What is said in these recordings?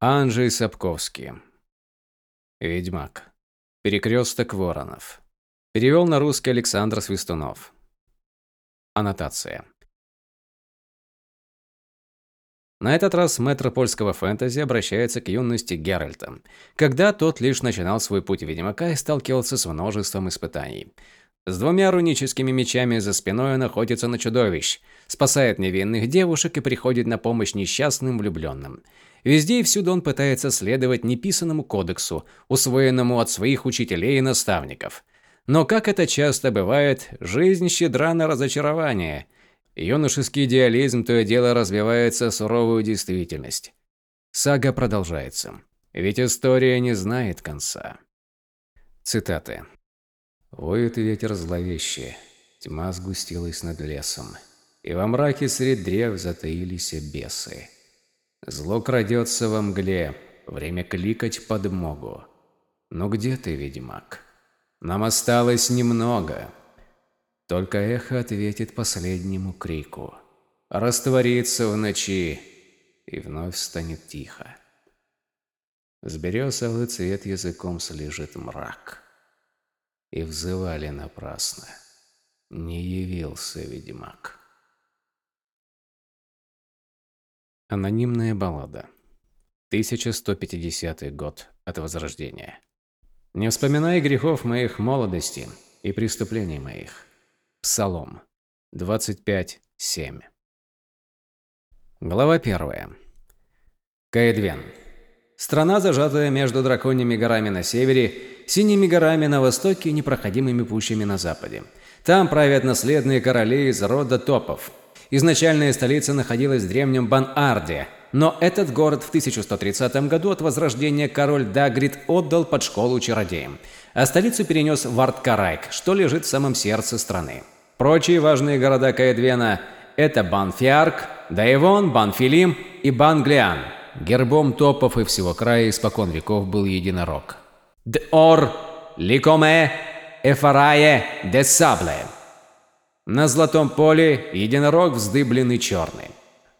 Анджей Сапковский. Ведьмак. Перекресток Воронов. Перевел на русский Александр Свистунов. Аннотация. На этот раз мэтр польского фэнтези обращается к юности Геральта, когда тот лишь начинал свой путь ведьмака и сталкивался с множеством испытаний. С двумя руническими мечами за спиной он охотится на чудовищ, спасает невинных девушек и приходит на помощь несчастным влюбленным. Везде и всюду он пытается следовать неписанному кодексу, усвоенному от своих учителей и наставников. Но, как это часто бывает, жизнь щедра на разочарование – Юношеский идеализм то и дело развивается в суровую действительность. Сага продолжается. Ведь история не знает конца. Цитаты. «Воет ветер зловеще, тьма сгустилась над лесом, и во мраке средь древ затаились бесы. Зло крадется во мгле, время кликать подмогу. Но где ты, ведьмак? Нам осталось немного, только эхо ответит последнему крику. Растворится в ночи, и вновь станет тихо. С березовый цвет языком слежит мрак. И взывали напрасно. Не явился ведьмак. Анонимная баллада. 1150 год от Возрождения. Не вспоминай грехов моих молодости и преступлений моих. Псалом 25.7. Глава 1. Каэдвен. Страна, зажатая между драконьими горами на севере, синими горами на востоке и непроходимыми пущами на западе. Там правят наследные короли из рода топов. Изначальная столица находилась в древнем Бан-Арде, но этот город в 1130 году от возрождения король Дагрид отдал под школу чародеям – а столицу перенес в Арткарайк, что лежит в самом сердце страны. Прочие важные города Каэдвена – это Банфиарк, Дайвон, Банфилим и Банглиан. Гербом топов и всего края испокон веков был единорог. Дор, Ликоме, Эфарае, Десабле. На золотом поле единорог вздыбленный черный.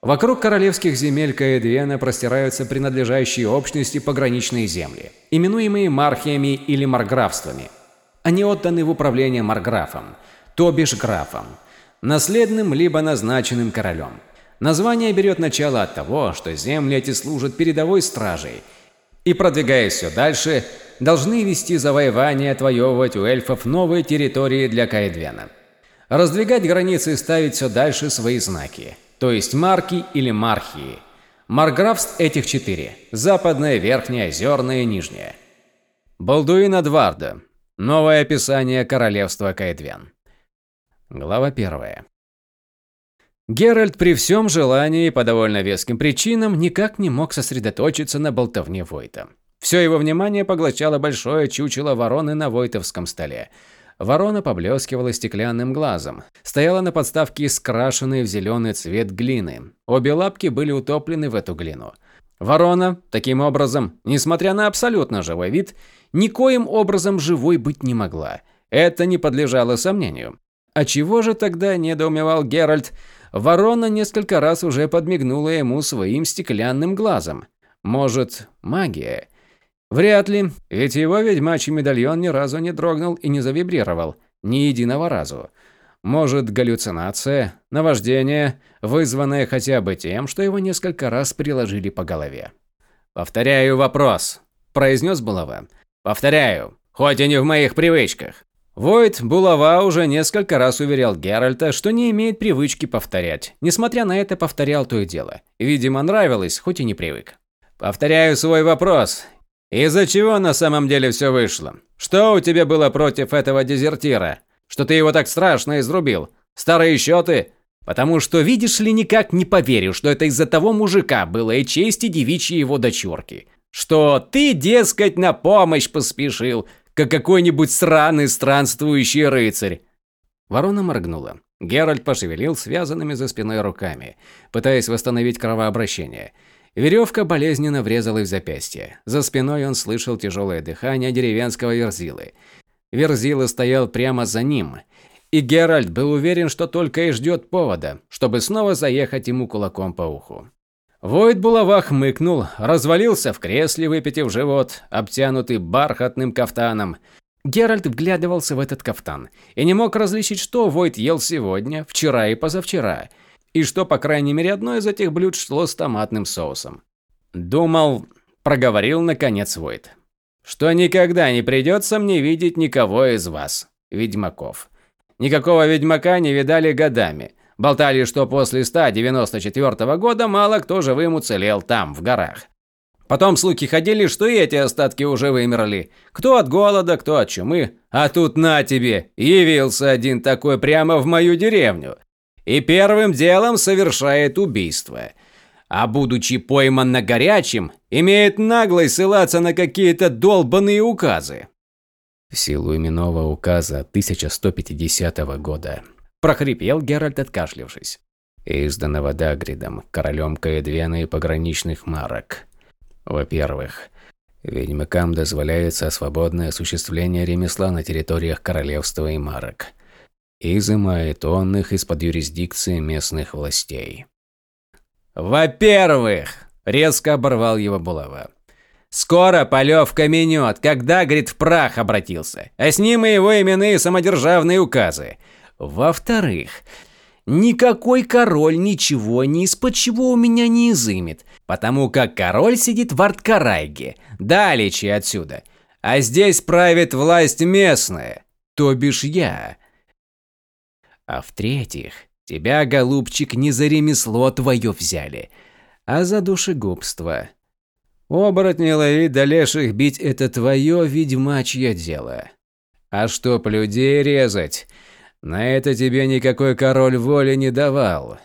Вокруг королевских земель Каэдвена простираются принадлежащие общности пограничные земли, именуемые мархиями или марграфствами. Они отданы в управление марграфом, то бишь графом, наследным либо назначенным королем. Название берет начало от того, что земли эти служат передовой стражей и, продвигаясь все дальше, должны вести завоевание отвоевывать у эльфов новые территории для Каэдвена. Раздвигать границы и ставить все дальше свои знаки – то есть марки или мархии. Марграфств этих четыре – западное, верхнее, озерное, нижнее. Балдуин Адварда. Новое описание королевства Каэдвен. Глава первая. Геральт при всем желании по довольно веским причинам никак не мог сосредоточиться на болтовне Войта. Все его внимание поглощало большое чучело вороны на войтовском столе – Ворона поблескивала стеклянным глазом. Стояла на подставке скрашенной в зеленый цвет глины. Обе лапки были утоплены в эту глину. Ворона, таким образом, несмотря на абсолютно живой вид, никоим образом живой быть не могла. Это не подлежало сомнению. А чего же тогда недоумевал Геральт? Ворона несколько раз уже подмигнула ему своим стеклянным глазом. Может, магия? Вряд ли, ведь его ведьмачий медальон ни разу не дрогнул и не завибрировал, ни единого разу. Может, галлюцинация, наваждение, вызванное хотя бы тем, что его несколько раз приложили по голове. «Повторяю вопрос», – произнес Булава. «Повторяю, хоть и не в моих привычках». Войт Булава уже несколько раз уверял Геральта, что не имеет привычки повторять. Несмотря на это, повторял то и дело. Видимо, нравилось, хоть и не привык. «Повторяю свой вопрос. Из-за чего на самом деле все вышло? Что у тебя было против этого дезертира? Что ты его так страшно изрубил? Старые счеты? Потому что, видишь ли, никак не поверю, что это из-за того мужика было и чести девичьи его дочурки. Что ты, дескать, на помощь поспешил, как какой-нибудь сраный странствующий рыцарь. Ворона моргнула. Геральт пошевелил связанными за спиной руками, пытаясь восстановить кровообращение – Веревка болезненно врезалась в запястье. За спиной он слышал тяжелое дыхание деревенского Верзилы. Верзила стоял прямо за ним, и Геральт был уверен, что только и ждет повода, чтобы снова заехать ему кулаком по уху. Войт булава хмыкнул, развалился в кресле, выпитив живот, обтянутый бархатным кафтаном. Геральт вглядывался в этот кафтан и не мог различить, что Войт ел сегодня, вчера и позавчера, и что, по крайней мере, одно из этих блюд шло с томатным соусом. Думал, проговорил наконец Войт, что никогда не придется мне видеть никого из вас, ведьмаков. Никакого ведьмака не видали годами. Болтали, что после 194 года мало кто живым уцелел там, в горах. Потом слухи ходили, что и эти остатки уже вымерли. Кто от голода, кто от чумы. А тут на тебе, явился один такой прямо в мою деревню. И первым делом совершает убийство. А будучи пойман на горячем, имеет наглость ссылаться на какие-то долбанные указы. В силу именного указа 1150 года прохрипел Геральт, откашлившись. Изданного Дагридом, королем Каэдвена и пограничных марок. Во-первых, ведьмакам дозволяется свободное осуществление ремесла на территориях королевства и марок. Изымает он их из-под юрисдикции местных властей. «Во-первых!» – резко оборвал его булава. «Скоро Полев каменет, когда, говорит, в прах обратился, а с ним и его именные самодержавные указы. Во-вторых, никакой король ничего ни из-под чего у меня не изымет, потому как король сидит в Арткарайге, далече отсюда. А здесь правит власть местная, то бишь я. А в-третьих, тебя, голубчик, не за ремесло твое взяли, а за душегубство. Оборотни ловить да леших бить – это твое ведьмачье дело. А чтоб людей резать – на это тебе никакой король воли не давал.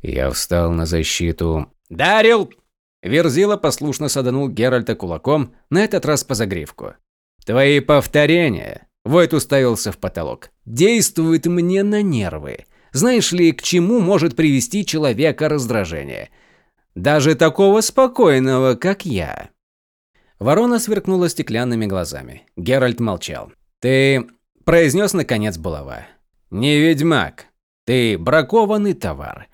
Я встал на защиту. Дарил! Верзила послушно саданул Геральта кулаком, на этот раз по загривку. Твои повторения. Войт уставился в потолок. Действуют мне на нервы. Знаешь ли, к чему может привести человека раздражение? Даже такого спокойного, как я. Ворона сверкнула стеклянными глазами. Геральт молчал. «Ты...» – произнес наконец булава. «Не ведьмак. Ты бракованный товар.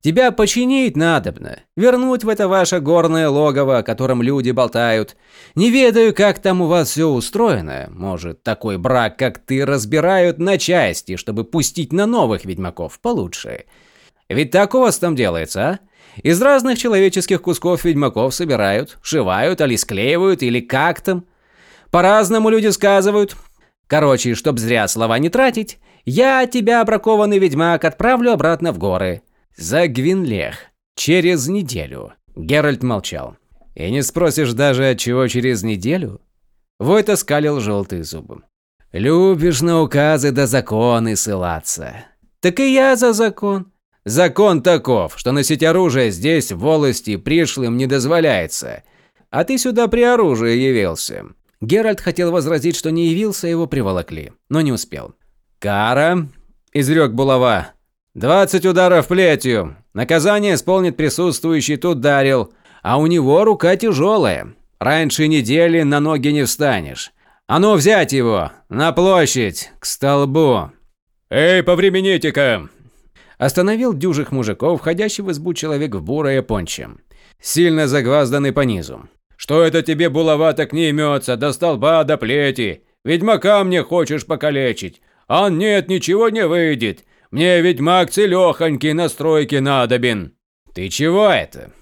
Тебя починить надобно, вернуть в это ваше горное логово, о котором люди болтают. Не ведаю, как там у вас все устроено. Может, такой брак, как ты, разбирают на части, чтобы пустить на новых ведьмаков получше. Ведь так у вас там делается, а? Из разных человеческих кусков ведьмаков собирают, шивают, или склеивают, или как там. По-разному люди сказывают. Короче, чтоб зря слова не тратить, я тебя, бракованный ведьмак, отправлю обратно в горы. За Гвинлех. Через неделю. Геральт молчал. И не спросишь даже, от чего через неделю? Войт оскалил желтые зубы. Любишь на указы да законы ссылаться. Так и я за закон. Закон таков, что носить оружие здесь, в волости, пришлым не дозволяется. А ты сюда при оружии явился. Геральт хотел возразить, что не явился, его приволокли, но не успел. «Кара», – изрек булава, – «двадцать ударов плетью. Наказание исполнит присутствующий тут Дарил, а у него рука тяжелая. Раньше недели на ноги не встанешь. А ну взять его! На площадь! К столбу!» «Эй, повремените-ка!» Остановил дюжих мужиков, входящий в избу человек в бурое понче. Сильно загвазданный по низу. «Что это тебе булава так не имется, до столба, до плети? Ведьмака мне хочешь покалечить? А нет, ничего не выйдет. Мне ведьмак целёхонький на стройке надобен. Ты чего это?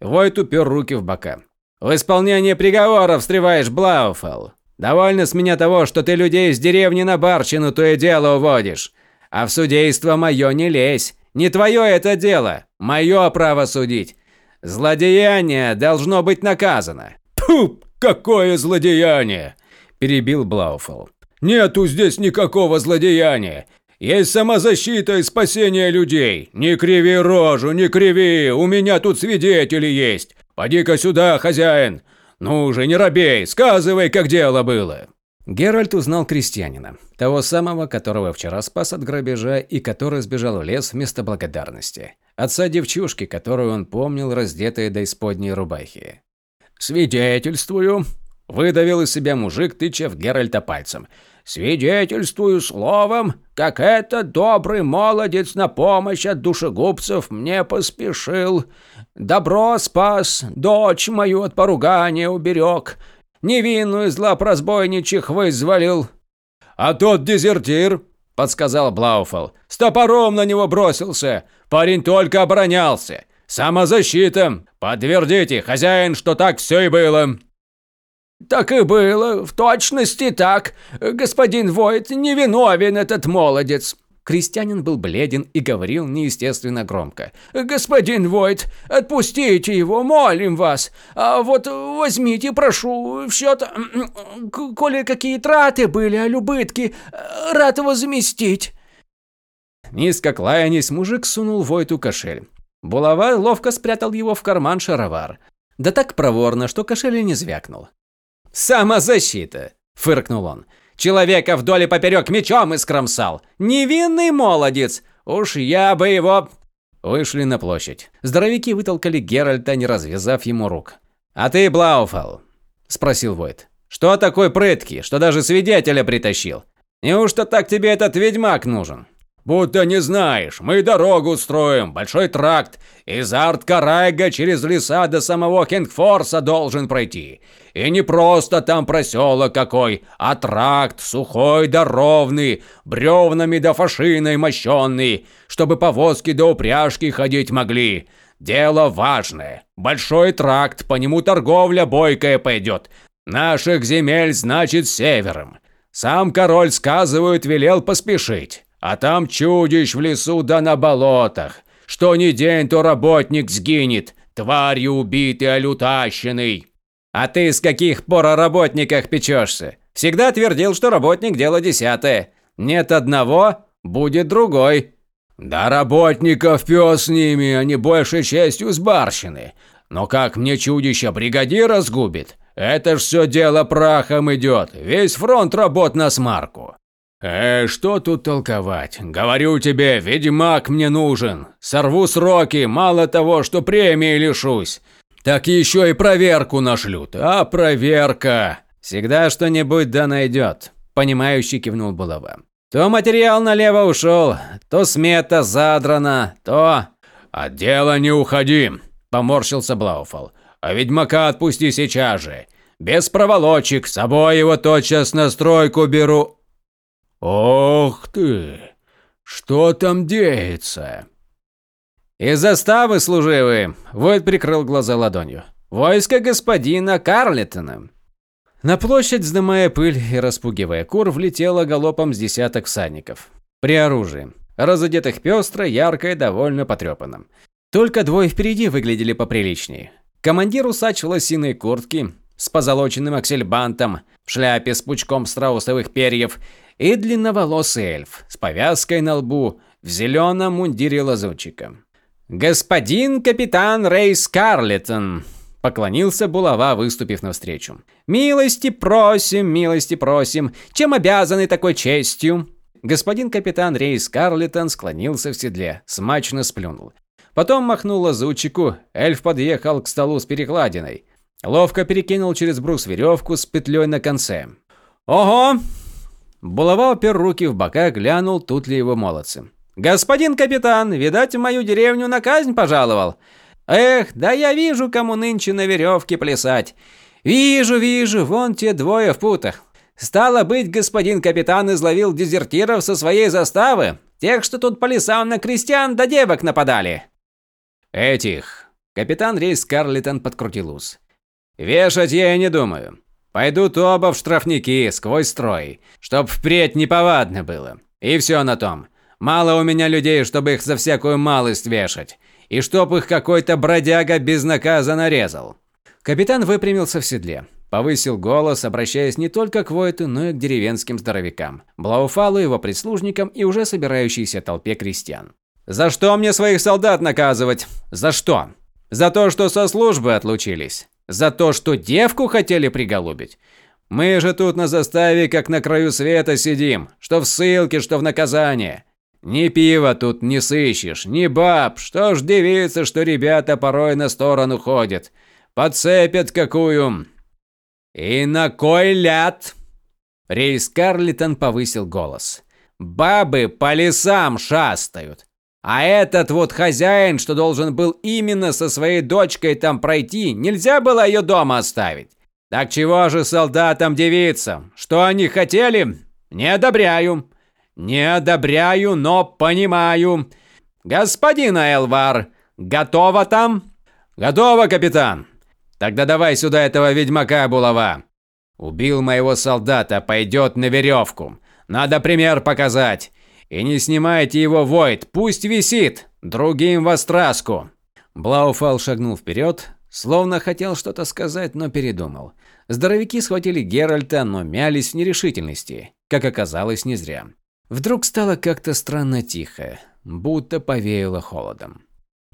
Войт упер руки в бока. В исполнение приговоров встреваешь, Блауфел. Довольно с меня того, что ты людей из деревни на барщину то и дело уводишь. А в судейство мое не лезь. Не твое это дело. Мое право судить. Злодеяние должно быть наказано. Пуп, какое злодеяние! Перебил Блауфел. Нету здесь никакого злодеяния. Есть самозащита и спасение людей. Не криви рожу, не криви, у меня тут свидетели есть. Поди-ка сюда, хозяин. Ну же, не робей, сказывай, как дело было. Геральт узнал крестьянина, того самого, которого вчера спас от грабежа и который сбежал в лес вместо благодарности. Отца девчушки, которую он помнил, раздетой до исподней рубахи. «Свидетельствую», – выдавил из себя мужик, тыча в Геральта пальцем – Свидетельствую словом, как этот добрый молодец на помощь от душегубцев мне поспешил. Добро спас, дочь мою от поругания уберег, невинную злопрозбойничих вызволил. А тот дезертир, подсказал Блауфел, с топором на него бросился. Парень только оборонялся. Самозащита. Подтвердите, хозяин, что так все и было. «Так и было, в точности так. Господин Войт, невиновен этот молодец». Крестьянин был бледен и говорил неестественно громко. «Господин Войт, отпустите его, молим вас. А вот возьмите, прошу, в счет, коли какие траты были, а любытки, рад возместить». Низко кланясь, мужик сунул Войту кошель. Булава ловко спрятал его в карман шаровар. Да так проворно, что кошель не звякнул. «Самозащита!» – фыркнул он. «Человека вдоль и поперек мечом искромсал! Невинный молодец! Уж я бы его...» Вышли на площадь. Здоровяки вытолкали Геральта, не развязав ему рук. «А ты, Блауфал?» – спросил Войт. «Что такой прыткий, что даже свидетеля притащил? Неужто так тебе этот ведьмак нужен?» «Будто не знаешь, мы дорогу строим, большой тракт. Из Арт-Карайга через леса до самого Хингфорса должен пройти. И не просто там проселок какой, а тракт сухой да ровный, бревнами да фашиной мощенный, чтобы повозки до упряжки ходить могли. Дело важное. Большой тракт, по нему торговля бойкая пойдет. Наших земель значит севером. Сам король, сказывают, велел поспешить. А там чудищ в лесу да на болотах. Что ни день, то работник сгинет, тварью убитый, олютащенный. А ты с каких пор о работниках печешься? Всегда твердил, что работник – дело десятое. Нет одного – будет другой. Да работников пес с ними, они большей частью с барщины. Но как мне чудище бригадира сгубит? Это ж все дело прахом идет, весь фронт работ на смарку. «Э, что тут толковать? Говорю тебе, ведьмак мне нужен. Сорву сроки, мало того, что премии лишусь. Так еще и проверку нашлют. А проверка...» «Всегда что-нибудь да найдет», – понимающий кивнул Булава. «То материал налево ушел, то смета задрана, то...» «От дела не уходи», – поморщился Блауфал. «А ведьмака отпусти сейчас же. Без проволочек, с собой его тотчас на стройку беру. «Ох ты! Что там деется?» «Из заставы служивые!» – Войт прикрыл глаза ладонью. «Войско господина Карлитона!» На площадь, вздымая пыль и распугивая кур, влетело галопом с десяток всадников. При оружии. Разодетых пестро, ярко и довольно потрепанным. Только двое впереди выглядели поприличнее. Командир усач в лосиной куртке, с позолоченным аксельбантом, в шляпе с пучком страусовых перьев и длинноволосый эльф с повязкой на лбу в зеленом мундире лазутчика. «Господин капитан Рэй Скарлеттон!» – поклонился булава, выступив навстречу. «Милости просим, милости просим! Чем обязаны такой честью?» Господин капитан Рей Скарлеттон склонился в седле, смачно сплюнул. Потом махнул лазутчику, эльф подъехал к столу с перекладиной. Ловко перекинул через брус веревку с петлей на конце. «Ого!» Булава опер руки в бока, глянул, тут ли его молодцы. «Господин капитан, видать, в мою деревню на казнь пожаловал. Эх, да я вижу, кому нынче на веревке плясать. Вижу, вижу, вон те двое в путах. Стало быть, господин капитан изловил дезертиров со своей заставы, тех, что тут по лесам на крестьян да девок нападали». «Этих». Капитан Рейс Карлитон подкрутил ус. «Вешать я и не думаю. Пойдут оба в штрафники, сквозь строй, чтоб впредь неповадно было. И все на том. Мало у меня людей, чтобы их за всякую малость вешать. И чтоб их какой-то бродяга безнаказанно резал. Капитан выпрямился в седле. Повысил голос, обращаясь не только к Войту, но и к деревенским здоровякам, Блауфалу, его прислужникам и уже собирающейся толпе крестьян. «За что мне своих солдат наказывать? За что? За то, что со службы отлучились? За то, что девку хотели приголубить? Мы же тут на заставе, как на краю света сидим, что в ссылке, что в наказание. Ни пива тут не сыщешь, ни баб, что ж девица, что ребята порой на сторону ходят. Подцепят какую. И на кой ляд? Рейс Карлитон повысил голос. «Бабы по лесам шастают. А этот вот хозяин, что должен был именно со своей дочкой там пройти, нельзя было ее дома оставить. Так чего же солдатам-девицам? Что они хотели? Не одобряю. Не одобряю, но понимаю. Господин Элвар, готово там? Готово, капитан. Тогда давай сюда этого ведьмака булава. Убил моего солдата, пойдет на веревку. Надо пример показать. И не снимайте его, Войд, пусть висит. Другим во страску. Блауфал шагнул вперед, словно хотел что-то сказать, но передумал. Здоровяки схватили Геральта, но мялись в нерешительности. Как оказалось, не зря. Вдруг стало как-то странно тихо, будто повеяло холодом.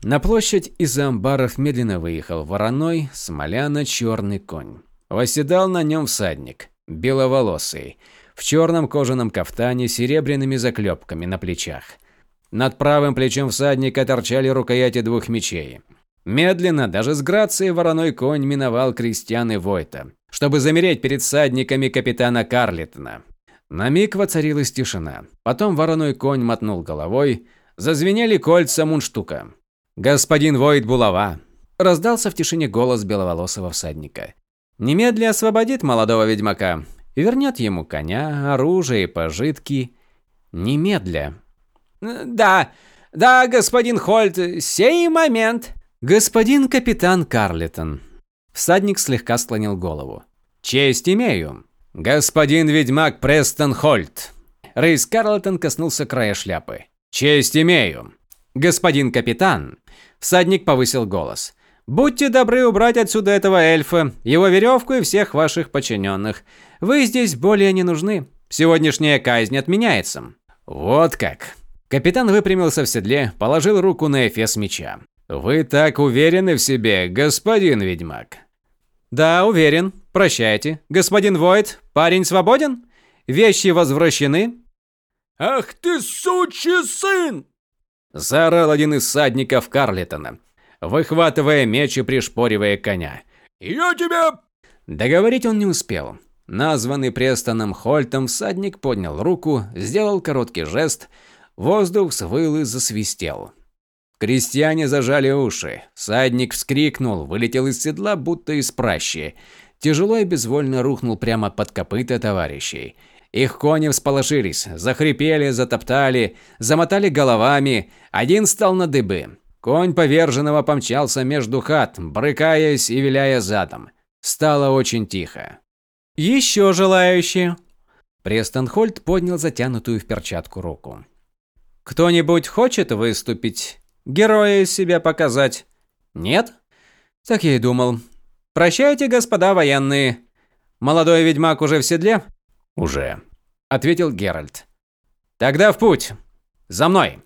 На площадь из амбаров медленно выехал вороной, смоляно-черный конь. Восседал на нем всадник, беловолосый, в черном кожаном кафтане с серебряными заклепками на плечах. Над правым плечом всадника торчали рукояти двух мечей. Медленно, даже с грацией вороной конь миновал крестьян и Войта, чтобы замереть перед всадниками капитана Карлитона. На миг воцарилась тишина. Потом вороной конь мотнул головой, зазвенели кольца мунштука. «Господин Войт Булава!» Раздался в тишине голос беловолосого всадника. «Немедля освободит молодого ведьмака вернет ему коня, оружие и пожитки. Немедля». «Да, да, господин Хольт, сей момент!» «Господин капитан Карлитон». Всадник слегка склонил голову. «Честь имею!» «Господин ведьмак Престон Хольт!» Рейс Карлтон коснулся края шляпы. «Честь имею!» «Господин капитан!» Всадник повысил голос. «Будьте добры убрать отсюда этого эльфа, его веревку и всех ваших подчиненных. Вы здесь более не нужны. Сегодняшняя казнь отменяется». «Вот как!» Капитан выпрямился в седле, положил руку на эфес меча. «Вы так уверены в себе, господин ведьмак?» «Да, уверен. Прощайте. Господин Войт, парень свободен? Вещи возвращены?» «Ах ты, сучий сын!» Заорал один из садников Карлитона, выхватывая меч и пришпоривая коня. «Я тебя...» Договорить он не успел. Названный Престоном Хольтом всадник поднял руку, сделал короткий жест, воздух свыл и засвистел. Крестьяне зажали уши. Садник вскрикнул, вылетел из седла, будто из пращи. Тяжело и безвольно рухнул прямо под копыта товарищей. Их кони всполошились, захрипели, затоптали, замотали головами. Один стал на дыбы. Конь поверженного помчался между хат, брыкаясь и виляя задом. Стало очень тихо. «Еще желающие?» Престонхольд поднял затянутую в перчатку руку. «Кто-нибудь хочет выступить?» Героя из себя показать. Нет? Так я и думал. Прощайте, господа военные. Молодой ведьмак уже в седле? Уже, ответил Геральт. Тогда в путь. За мной.